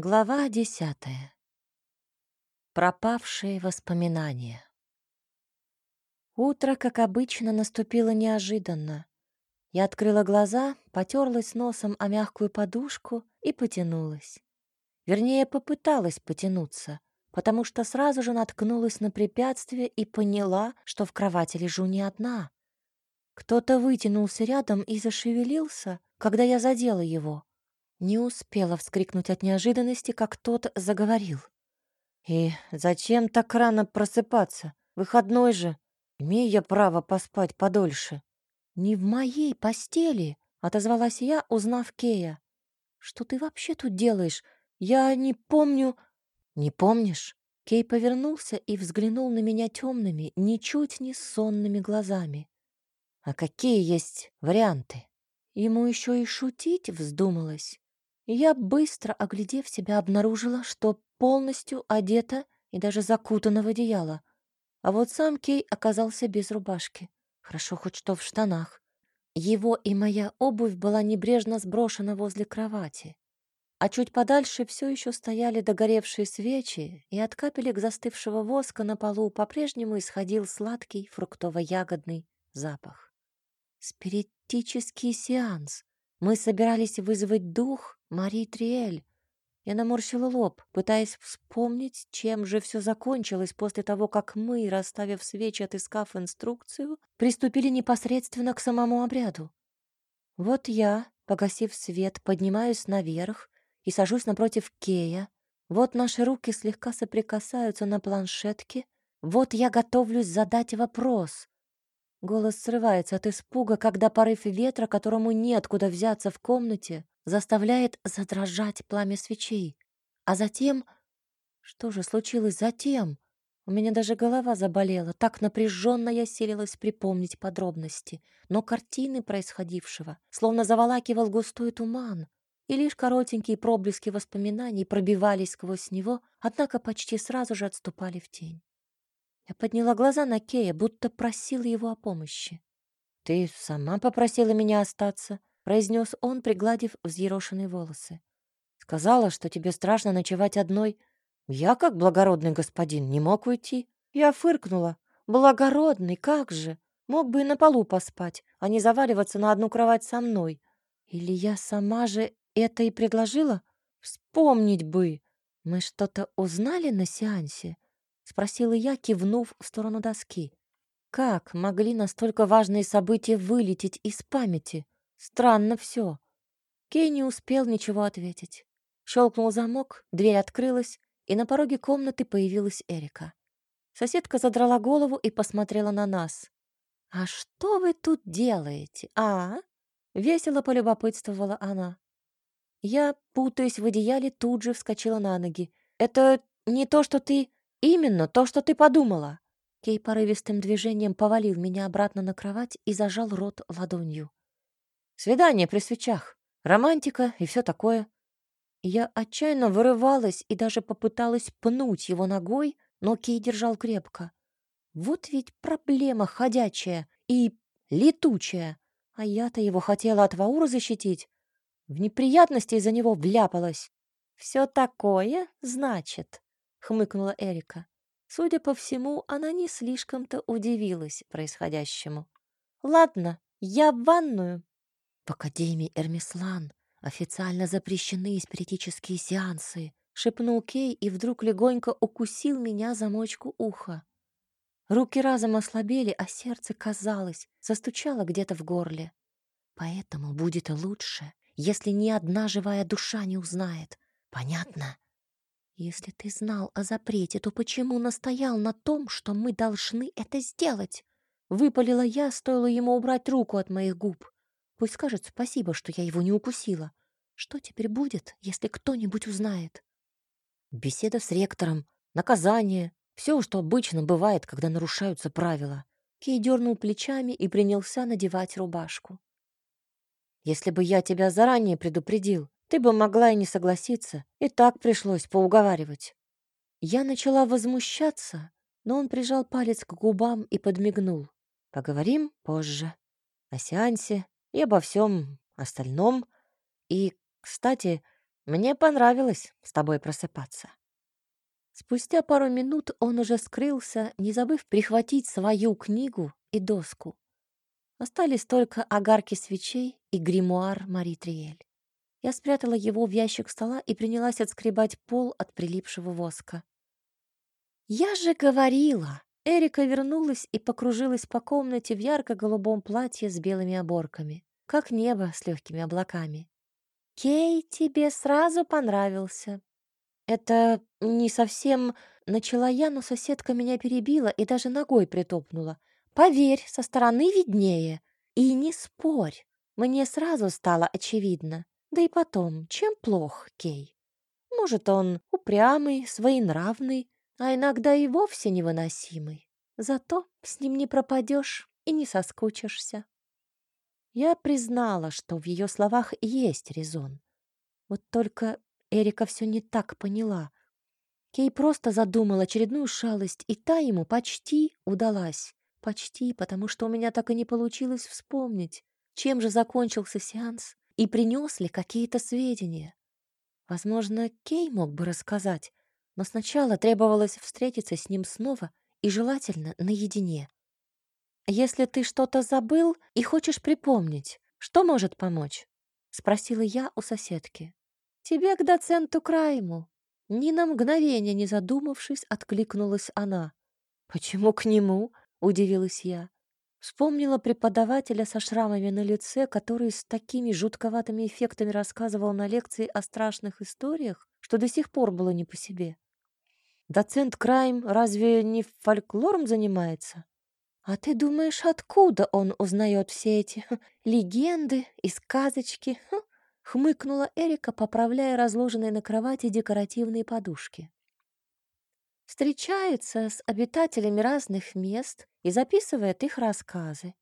Глава десятая. Пропавшие воспоминания. Утро, как обычно, наступило неожиданно. Я открыла глаза, потерлась носом о мягкую подушку и потянулась. Вернее, попыталась потянуться, потому что сразу же наткнулась на препятствие и поняла, что в кровати лежу не одна. Кто-то вытянулся рядом и зашевелился, когда я задела его. Не успела вскрикнуть от неожиданности, как тот заговорил. «И зачем так рано просыпаться? Выходной же. Имею я право поспать подольше». «Не в моей постели», — отозвалась я, узнав Кея. «Что ты вообще тут делаешь? Я не помню...» «Не помнишь?» Кей повернулся и взглянул на меня темными, ничуть не сонными глазами. «А какие есть варианты?» Ему еще и шутить вздумалось. Я, быстро оглядев себя, обнаружила, что полностью одета и даже закутана в одеяло. А вот сам Кей оказался без рубашки. Хорошо хоть что в штанах. Его и моя обувь была небрежно сброшена возле кровати. А чуть подальше все еще стояли догоревшие свечи, и от капелек застывшего воска на полу по-прежнему исходил сладкий фруктово-ягодный запах. Спиритический сеанс. Мы собирались вызвать дух Мари Триэль. Я наморщила лоб, пытаясь вспомнить, чем же все закончилось после того, как мы, расставив свечи, отыскав инструкцию, приступили непосредственно к самому обряду. Вот я, погасив свет, поднимаюсь наверх и сажусь напротив Кея. Вот наши руки слегка соприкасаются на планшетке. Вот я готовлюсь задать вопрос. Голос срывается от испуга, когда порыв ветра, которому неоткуда взяться в комнате, заставляет задрожать пламя свечей. А затем... Что же случилось затем? У меня даже голова заболела, так напряженно я селилась припомнить подробности. Но картины происходившего словно заволакивал густой туман, и лишь коротенькие проблески воспоминаний пробивались сквозь него, однако почти сразу же отступали в тень. Я подняла глаза на Кея, будто просила его о помощи. «Ты сама попросила меня остаться», — произнес он, пригладив взъерошенные волосы. «Сказала, что тебе страшно ночевать одной. Я, как благородный господин, не мог уйти». Я фыркнула. «Благородный, как же! Мог бы и на полу поспать, а не заваливаться на одну кровать со мной. Или я сама же это и предложила? Вспомнить бы! Мы что-то узнали на сеансе?» — спросила я, кивнув в сторону доски. «Как могли настолько важные события вылететь из памяти? Странно все». Кей не успел ничего ответить. Щелкнул замок, дверь открылась, и на пороге комнаты появилась Эрика. Соседка задрала голову и посмотрела на нас. «А что вы тут делаете, а?» Весело полюбопытствовала она. Я, путаясь в одеяле, тут же вскочила на ноги. «Это не то, что ты...» «Именно то, что ты подумала!» Кей порывистым движением повалил меня обратно на кровать и зажал рот ладонью. «Свидание при свечах, романтика и все такое». Я отчаянно вырывалась и даже попыталась пнуть его ногой, но Кей держал крепко. Вот ведь проблема ходячая и летучая, а я-то его хотела от Ваура защитить. В неприятности из-за него вляпалась. «Все такое, значит?» — хмыкнула Эрика. Судя по всему, она не слишком-то удивилась происходящему. «Ладно, я в ванную». «В Академии Эрмислан официально запрещены спиритические сеансы», — шепнул Кей и вдруг легонько укусил меня за мочку уха. Руки разом ослабели, а сердце, казалось, застучало где-то в горле. Поэтому будет лучше, если ни одна живая душа не узнает. Понятно? «Если ты знал о запрете, то почему настоял на том, что мы должны это сделать?» Выпалила я, стоило ему убрать руку от моих губ. Пусть скажет спасибо, что я его не укусила. Что теперь будет, если кто-нибудь узнает? Беседа с ректором, наказание, все, что обычно бывает, когда нарушаются правила. Кей дернул плечами и принялся надевать рубашку. «Если бы я тебя заранее предупредил, ты бы могла и не согласиться, и так пришлось поуговаривать. Я начала возмущаться, но он прижал палец к губам и подмигнул. Поговорим позже. О сеансе и обо всем остальном. И, кстати, Мне понравилось с тобой просыпаться. Спустя пару минут он уже скрылся, не забыв прихватить свою книгу и доску. Остались только огарки свечей и гримуар Мари Триэль. Я спрятала его в ящик стола и принялась отскребать пол от прилипшего воска. «Я же говорила!» Эрика вернулась и покружилась по комнате в ярко-голубом платье с белыми оборками, как небо с легкими облаками. «Кей тебе сразу понравился». «Это не совсем...» Начала я, но соседка меня перебила и даже ногой притопнула. «Поверь, со стороны виднее. И не спорь. Мне сразу стало очевидно. Да и потом, чем плох Кей? Может, он упрямый, своенравный, а иногда и вовсе невыносимый. Зато с ним не пропадешь и не соскучишься. Я признала, что в ее словах есть резон. Вот только Эрика все не так поняла. Кей просто задумал очередную шалость, и та ему почти удалась. Почти, потому что у меня так и не получилось вспомнить, чем же закончился сеанс и принес ли какие-то сведения. Возможно, Кей мог бы рассказать, но сначала требовалось встретиться с ним снова и желательно наедине. «Если ты что-то забыл и хочешь припомнить, что может помочь?» — спросила я у соседки. «Тебе к доценту Крайму». Ни на мгновение не задумавшись, откликнулась она. «Почему к нему?» — удивилась я. Вспомнила преподавателя со шрамами на лице, который с такими жутковатыми эффектами рассказывал на лекции о страшных историях, что до сих пор было не по себе. Доцент Крайм разве не фольклором занимается? А ты думаешь, откуда он узнает все эти легенды и сказочки? Хмыкнула Эрика, поправляя разложенные на кровати декоративные подушки встречается с обитателями разных мест и записывает их рассказы.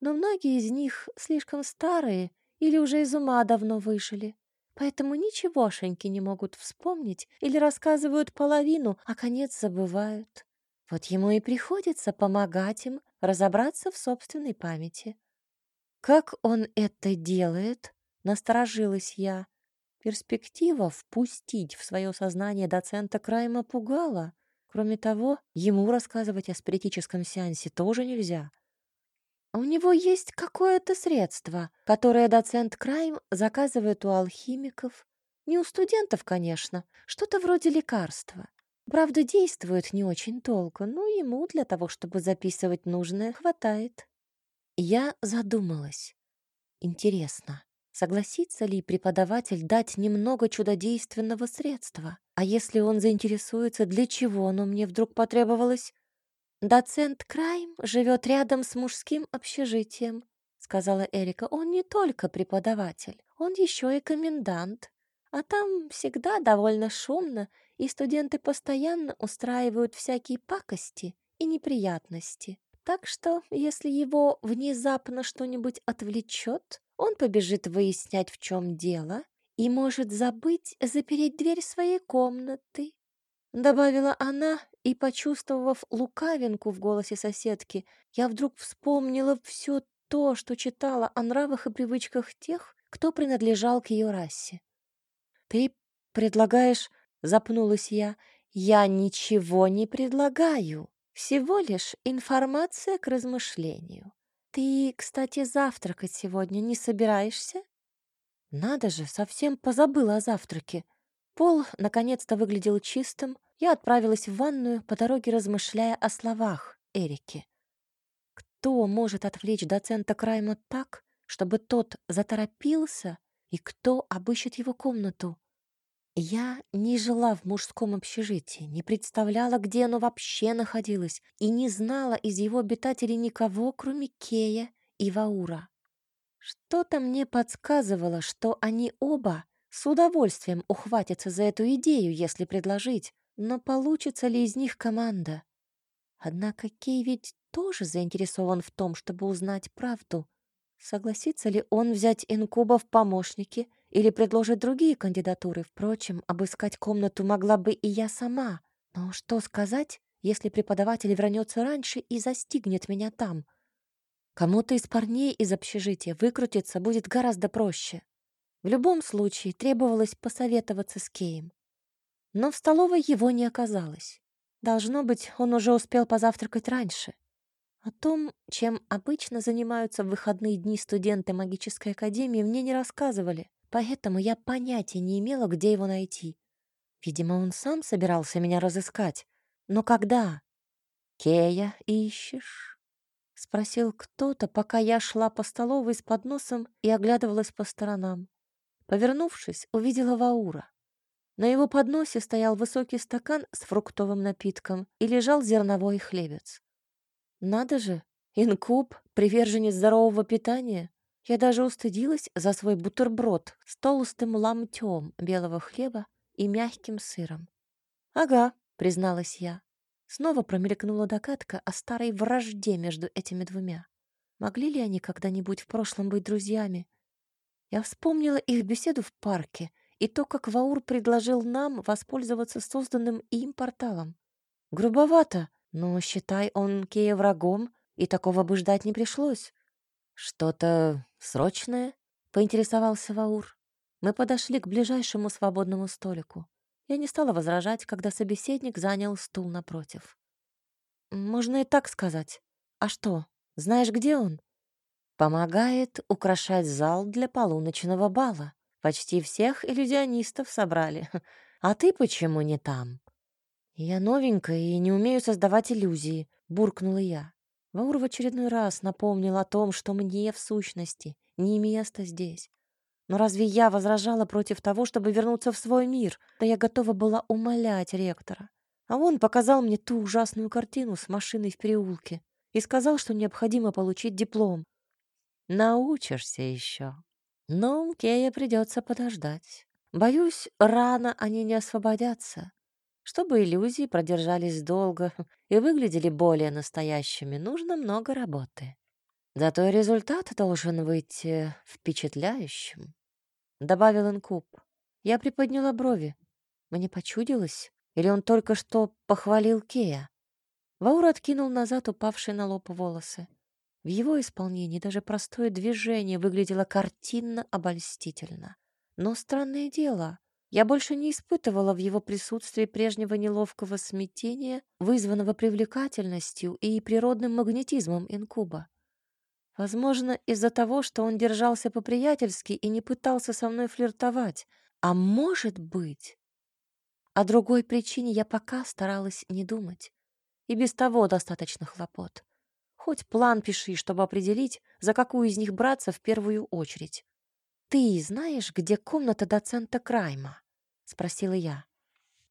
Но многие из них слишком старые или уже из ума давно выжили, поэтому ничегошеньки не могут вспомнить или рассказывают половину, а конец забывают. Вот ему и приходится помогать им разобраться в собственной памяти. Как он это делает? Насторожилась я. Перспектива впустить в свое сознание доцента Крайма пугала. Кроме того, ему рассказывать о спиритическом сеансе тоже нельзя. У него есть какое-то средство, которое доцент Крайм заказывает у алхимиков. Не у студентов, конечно, что-то вроде лекарства. Правда, действует не очень толко, но ему для того, чтобы записывать нужное, хватает. Я задумалась. Интересно, Согласится ли преподаватель дать немного чудодейственного средства? А если он заинтересуется, для чего оно мне вдруг потребовалось? «Доцент Крайм живет рядом с мужским общежитием», — сказала Эрика. «Он не только преподаватель, он еще и комендант. А там всегда довольно шумно, и студенты постоянно устраивают всякие пакости и неприятности. Так что, если его внезапно что-нибудь отвлечет, он побежит выяснять, в чем дело, и может забыть запереть дверь своей комнаты. Добавила она, и, почувствовав лукавинку в голосе соседки, я вдруг вспомнила все то, что читала о нравах и привычках тех, кто принадлежал к ее расе. «Ты предлагаешь...» — запнулась я. «Я ничего не предлагаю, всего лишь информация к размышлению. «Ты, кстати, завтракать сегодня не собираешься?» «Надо же, совсем позабыла о завтраке». Пол наконец-то выглядел чистым. Я отправилась в ванную, по дороге размышляя о словах Эрики. Кто может отвлечь доцента Крайма так, чтобы тот заторопился, и кто обыщет его комнату? Я не жила в мужском общежитии, не представляла, где оно вообще находилось, и не знала из его обитателей никого, кроме Кея и Ваура. Что-то мне подсказывало, что они оба с удовольствием ухватятся за эту идею, если предложить, но получится ли из них команда? Однако Кей ведь тоже заинтересован в том, чтобы узнать правду. Согласится ли он взять инкуба в помощники — или предложит другие кандидатуры. Впрочем, обыскать комнату могла бы и я сама. Но что сказать, если преподаватель вернется раньше и застигнет меня там? Кому-то из парней из общежития выкрутиться будет гораздо проще. В любом случае требовалось посоветоваться с Кеем. Но в столовой его не оказалось. Должно быть, он уже успел позавтракать раньше. О том, чем обычно занимаются в выходные дни студенты магической академии, мне не рассказывали, поэтому я понятия не имела, где его найти. Видимо, он сам собирался меня разыскать. Но когда? «Кея ищешь?» — спросил кто-то, пока я шла по столовой с подносом и оглядывалась по сторонам. Повернувшись, увидела Ваура. На его подносе стоял высокий стакан с фруктовым напитком и лежал зерновой хлебец. Надо же, инкуб, приверженец здорового питания. Я даже устыдилась за свой бутерброд с толстым ломтем белого хлеба и мягким сыром. «Ага», — призналась я. Снова промелькнула догадка о старой вражде между этими двумя. Могли ли они когда-нибудь в прошлом быть друзьями? Я вспомнила их беседу в парке и то, как Ваур предложил нам воспользоваться созданным им порталом. Грубовато, но, считай, он Кея врагом, и такого бы ждать не пришлось. «Что-то срочное?» — поинтересовался Ваур. Мы подошли к ближайшему свободному столику. Я не стала возражать, когда собеседник занял стул напротив. «Можно и так сказать. А что, знаешь, где он?» «Помогает украшать зал для полуночного бала. Почти всех иллюзионистов собрали. А ты почему не там?» «Я новенькая и не умею создавать иллюзии», — буркнула я. Ваур в очередной раз напомнил о том, что мне, в сущности, не место здесь. Но разве я возражала против того, чтобы вернуться в свой мир? Да я готова была умолять ректора. А он показал мне ту ужасную картину с машиной в переулке и сказал, что необходимо получить диплом. Научишься еще. Но Кея придется подождать. Боюсь, рано они не освободятся. Чтобы иллюзии продержались долго и выглядели более настоящими, нужно много работы. Зато результат должен выйти впечатляющим, — добавил Инкуб. Я приподняла брови. Мне почудилось? Или он только что похвалил Кея? Ваур откинул назад упавшие на лоб волосы. В его исполнении даже простое движение выглядело картинно обольстительно. Но странное дело, я больше не испытывала в его присутствии прежнего неловкого смятения, вызванного привлекательностью и природным магнетизмом инкуба. Возможно, из-за того, что он держался по-приятельски и не пытался со мной флиртовать. А может быть... О другой причине я пока старалась не думать. И без того достаточно хлопот. Хоть план пиши, чтобы определить, за какую из них браться в первую очередь. «Ты знаешь, где комната доцента Крайма?» — спросила я.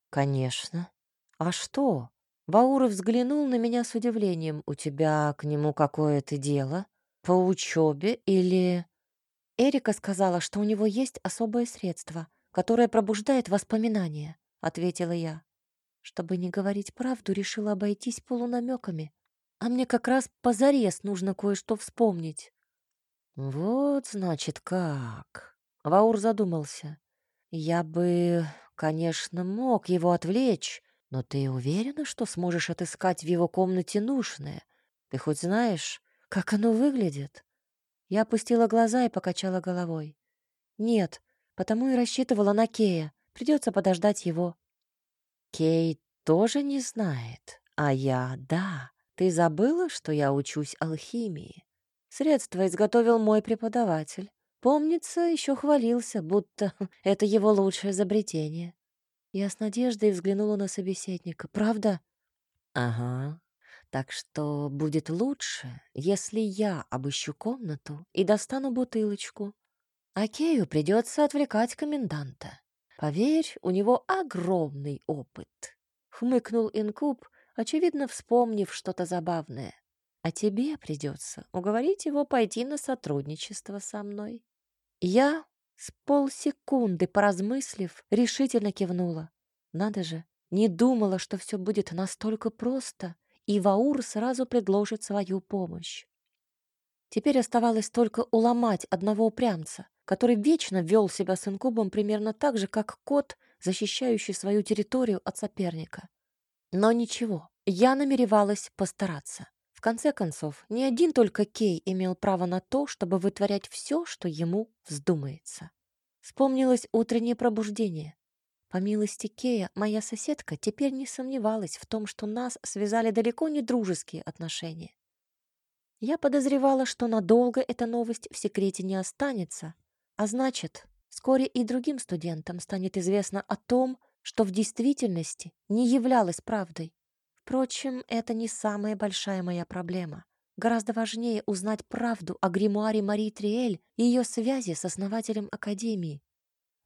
«Конечно. А что?» Бауров взглянул на меня с удивлением. «У тебя к нему какое-то дело?» По учебе или... Эрика сказала, что у него есть особое средство, которое пробуждает воспоминания, ответила я. Чтобы не говорить правду, решила обойтись полунамеками. А мне как раз позарез нужно кое-что вспомнить. Вот, значит, как. Ваур задумался. Я бы, конечно, мог его отвлечь, но ты уверена, что сможешь отыскать в его комнате нужное? Ты хоть знаешь, как оно выглядит? Я опустила глаза и покачала головой. Нет, потому и рассчитывала на Кея. Придется подождать его. Кей тоже не знает, а я — да. Ты забыла, что я учусь алхимии? Средство изготовил мой преподаватель. Помнится, еще хвалился, будто это его лучшее изобретение. Я с надеждой взглянула на собеседника. «Правда?» «Ага, так что будет лучше, если я обыщу комнату и достану бутылочку. А Кею придется отвлекать коменданта. Поверь, у него огромный опыт. Хмыкнул Инкуб, очевидно, вспомнив что-то забавное. А тебе придется уговорить его пойти на сотрудничество со мной. Я с полсекунды поразмыслив, решительно кивнула. Надо же, не думала, что все будет настолько просто и Ваур сразу предложит свою помощь. Теперь оставалось только уломать одного упрямца, который вечно вел себя с инкубом примерно так же, как кот, защищающий свою территорию от соперника. Но ничего, я намеревалась постараться. Конце концов, не один только Кей имел право на то, чтобы вытворять все, что ему вздумается. Вспомнилось утреннее пробуждение. По милости Кея, моя соседка теперь не сомневалась в том, что нас связали далеко не дружеские отношения. Я подозревала, что надолго эта новость в секрете не останется, а значит, вскоре и другим студентам станет известно о том, что в действительности не являлось правдой. Впрочем, это не самая большая моя проблема. Гораздо важнее узнать правду о гримуаре Марии Триэль и ее связи с основателем Академии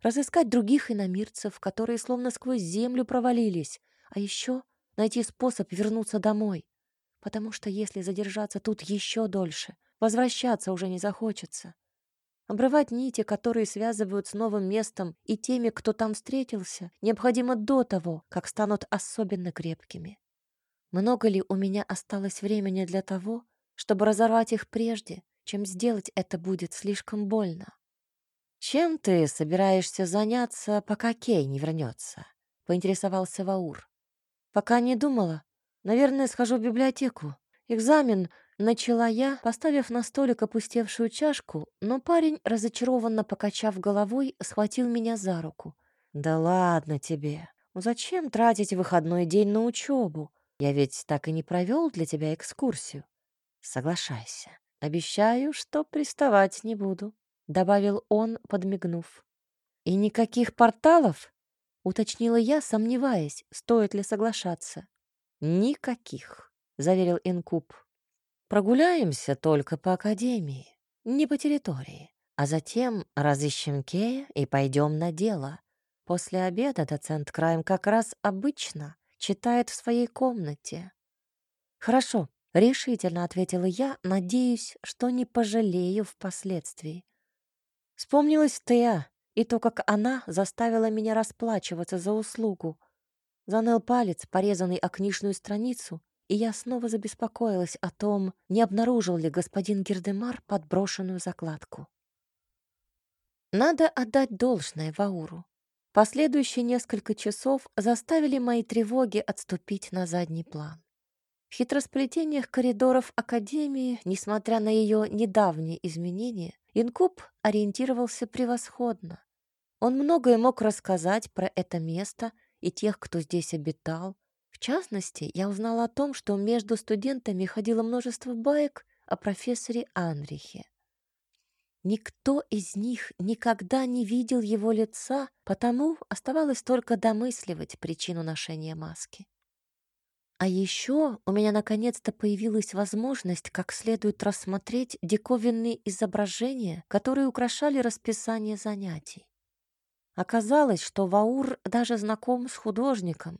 разыскать других иномирцев, которые словно сквозь землю провалились, а еще найти способ вернуться домой. Потому что если задержаться тут еще дольше, возвращаться уже не захочется. Обрывать нити, которые связывают с новым местом и теми, кто там встретился, необходимо до того, как станут особенно крепкими. Много ли у меня осталось времени для того, чтобы разорвать их прежде, чем сделать это будет слишком больно? «Чем ты собираешься заняться, пока Кей не вернется?» — поинтересовался Ваур. «Пока не думала. Наверное, схожу в библиотеку. Экзамен начала я, поставив на столик опустевшую чашку, но парень, разочарованно покачав головой, схватил меня за руку. «Да ладно тебе. Зачем тратить выходной день на учебу? Я ведь так и не провел для тебя экскурсию. Соглашайся. Обещаю, что приставать не буду» добавил он, подмигнув. И никаких порталов? уточнила я, сомневаясь, стоит ли соглашаться. Никаких, заверил Инкуб. Прогуляемся только по академии, не по территории, а затем разыщем Кея и пойдем на дело. После обеда доцент Краем как раз обычно читает в своей комнате. Хорошо, решительно ответила я, надеюсь, что не пожалею впоследствии. Вспомнилась Теа и то, как она заставила меня расплачиваться за услугу. Заныл палец, порезанный о книжную страницу, и я снова забеспокоилась о том, не обнаружил ли господин Гердемар подброшенную закладку. Надо отдать должное Вауру. Последующие несколько часов заставили мои тревоги отступить на задний план. В хитросплетениях коридоров Академии, несмотря на ее недавние изменения, Инкуб ориентировался превосходно. Он многое мог рассказать про это место и тех, кто здесь обитал. В частности, я узнала о том, что между студентами ходило множество баек о профессоре Анрихе. Никто из них никогда не видел его лица, потому оставалось только домысливать причину ношения маски. А еще у меня наконец-то появилась возможность как следует рассмотреть диковинные изображения, которые украшали расписание занятий. Оказалось, что Ваур даже знаком с художником.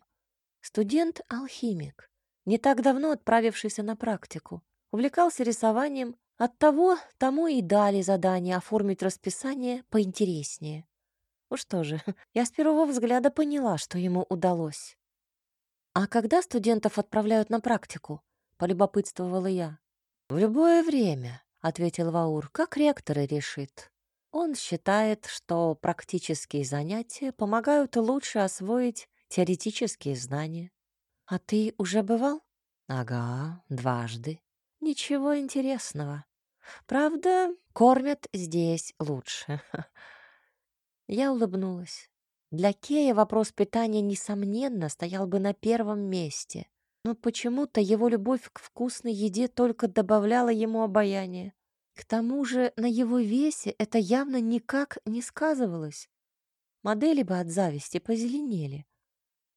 Студент-алхимик, не так давно отправившийся на практику, увлекался рисованием, оттого тому и дали задание оформить расписание поинтереснее. Ну что же, я с первого взгляда поняла, что ему удалось. «А когда студентов отправляют на практику?» — полюбопытствовала я. «В любое время», — ответил Ваур, — «как ректор и решит. Он считает, что практические занятия помогают лучше освоить теоретические знания». «А ты уже бывал?» «Ага, дважды. Ничего интересного. Правда, кормят здесь лучше». Я улыбнулась. Для Кея вопрос питания, несомненно, стоял бы на первом месте. Но почему-то его любовь к вкусной еде только добавляла ему обаяние. К тому же на его весе это явно никак не сказывалось. Модели бы от зависти позеленели.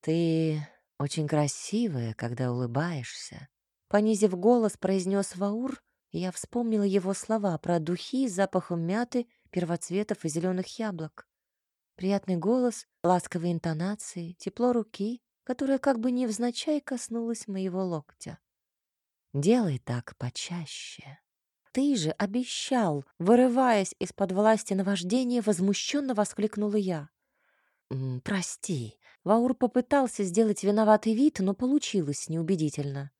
«Ты очень красивая, когда улыбаешься», — понизив голос, произнес Ваур, я вспомнила его слова про духи с запахом мяты, первоцветов и зеленых яблок. Приятный голос, ласковые интонации, тепло руки, которая как бы невзначай коснулась моего локтя. «Делай так почаще». «Ты же обещал!» Вырываясь из-под власти наваждения, возмущенно воскликнула я. «Прости». Ваур попытался сделать виноватый вид, но получилось неубедительно.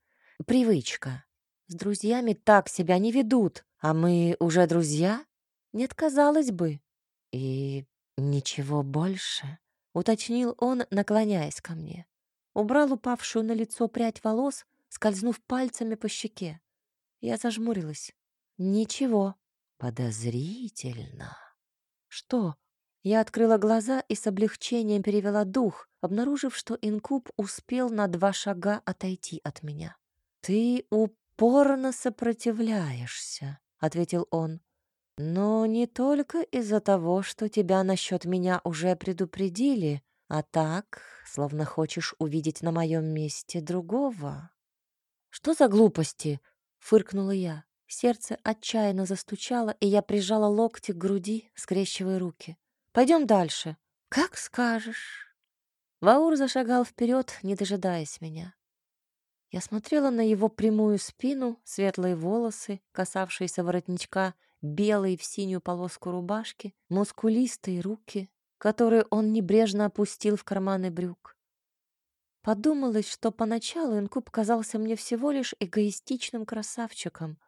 «Привычка. С друзьями так себя не ведут, а мы уже друзья?» «Не отказалась бы». «И «Ничего больше?» — уточнил он, наклоняясь ко мне. Убрал упавшую на лицо прядь волос, скользнув пальцами по щеке. Я зажмурилась. «Ничего». «Подозрительно». «Что?» Я открыла глаза и с облегчением перевела дух, обнаружив, что инкуб успел на два шага отойти от меня. «Ты упорно сопротивляешься», — ответил он. «Но не только из-за того, что тебя насчет меня уже предупредили, а так, словно хочешь увидеть на моем месте другого». «Что за глупости?» — фыркнула я. Сердце отчаянно застучало, и я прижала локти к груди, скрещивая руки. Пойдем дальше. Как скажешь. Ваур зашагал вперед, не дожидаясь меня. Я смотрела на его прямую спину, светлые волосы, касавшиеся воротничка, белые в синюю полоску рубашки, мускулистые руки, которые он небрежно опустил в карманы брюк. Подумалось, что поначалу инкуб казался мне всего лишь эгоистичным красавчиком,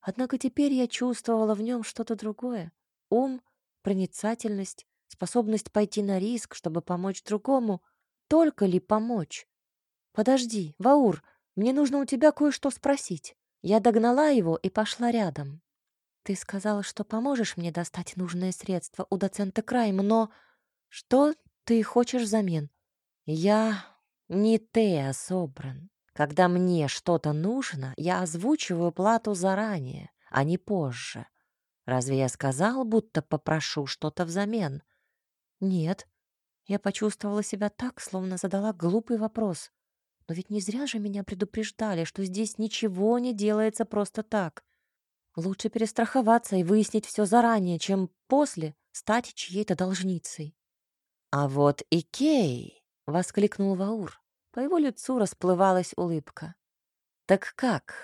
однако теперь я чувствовала в нем что-то другое — ум, проницательность, способность пойти на риск, чтобы помочь другому. Только ли помочь? Подожди, Ваур, мне нужно у тебя кое-что спросить. Я догнала его и пошла рядом. Ты сказала, что поможешь мне достать нужные средства у доцента Крайм, но что ты хочешь взамен? Я не Теа Собран. Когда мне что-то нужно, я озвучиваю плату заранее, а не позже. Разве я сказал, будто попрошу что-то взамен? Нет. Я почувствовала себя так, словно задала глупый вопрос. Но ведь не зря же меня предупреждали, что здесь ничего не делается просто так. Лучше перестраховаться и выяснить все заранее, чем после стать чьей-то должницей. «А вот и Кей!» — воскликнул Ваур. По его лицу расплывалась улыбка. «Так как,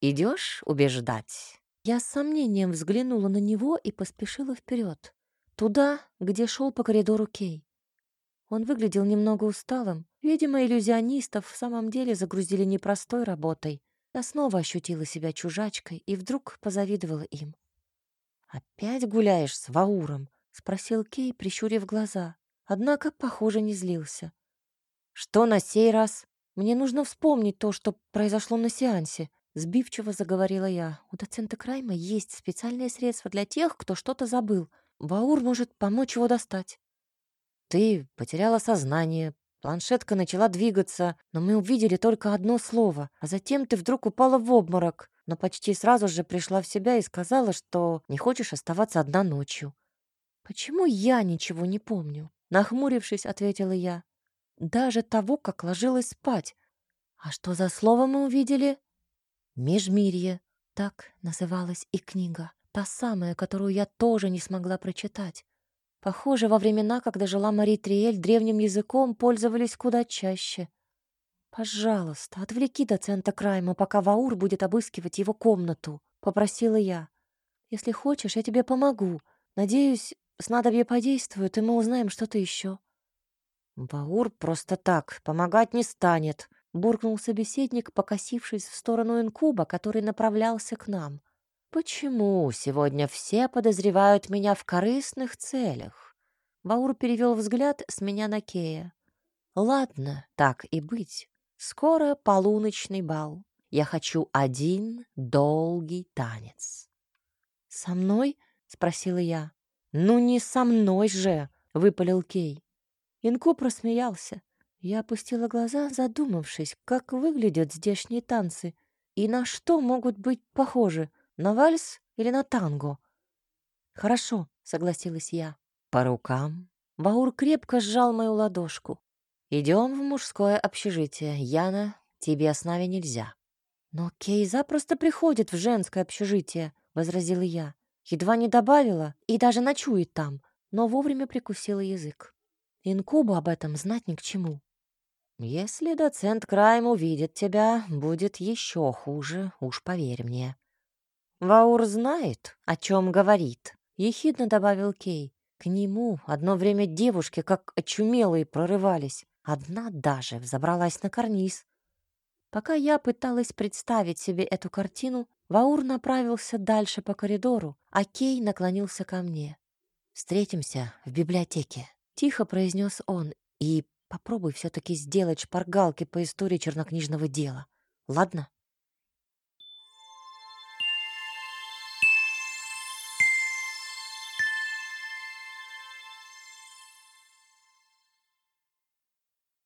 идешь убеждать?» Я с сомнением взглянула на него и поспешила вперед. Туда, где шел по коридору Кей. Он выглядел немного усталым. Видимо, иллюзионистов в самом деле загрузили непростой работой. Я снова ощутила себя чужачкой и вдруг позавидовала им. «Опять гуляешь с Вауром?» — спросил Кей, прищурив глаза. Однако, похоже, не злился. «Что на сей раз? Мне нужно вспомнить то, что произошло на сеансе», — сбивчиво заговорила я. «У доцента Крайма есть специальные средства для тех, кто что-то забыл. Баур может помочь его достать. Ты потеряла сознание, планшетка начала двигаться, но мы увидели только одно слово, а затем ты вдруг упала в обморок, но почти сразу же пришла в себя и сказала, что не хочешь оставаться одна ночью. Почему я ничего не помню? Нахмурившись, ответила я. Даже того, как ложилась спать. А что за слово мы увидели? Межмирье. Так называлась и книга. Та самая, которую я тоже не смогла прочитать. Похоже, во времена, когда жила Мари Триэль, древним языком пользовались куда чаще. «Пожалуйста, отвлеки доцента Крайма, пока Ваур будет обыскивать его комнату», — попросила я. «Если хочешь, я тебе помогу. Надеюсь, снадобье подействует, и мы узнаем что-то еще». «Ваур просто так помогать не станет», — буркнул собеседник, покосившись в сторону инкуба, который направлялся к нам. «Почему сегодня все подозревают меня в корыстных целях?» Ваур перевел взгляд с меня на Кея. «Ладно, так и быть. Скоро полуночный бал. Я хочу один долгий танец». «Со мной?» — спросила я. «Ну не со мной же!» — выпалил Кей. Инку просмеялся. Я опустила глаза, задумавшись, как выглядят здешние танцы и на что могут быть похожи. На вальс или на танго? Хорошо, согласилась я. По рукам. Баур крепко сжал мою ладошку. Идем в мужское общежитие. Яна, тебе с нами нельзя. Но Кей запросто приходит в женское общежитие, возразила я. Едва не добавила и даже ночует там, но вовремя прикусила язык. Инкубу об этом знать ни к чему. Если доцент Крайм увидит тебя, будет еще хуже, уж поверь мне. «Ваур знает, о чем говорит», — ехидно добавил Кей. К нему одно время девушки, как очумелые, прорывались. Одна даже взобралась на карниз. Пока я пыталась представить себе эту картину, Ваур направился дальше по коридору, а Кей наклонился ко мне. «Встретимся в библиотеке», — тихо произнес он, «и попробуй все-таки сделать шпаргалки по истории чернокнижного дела. Ладно?»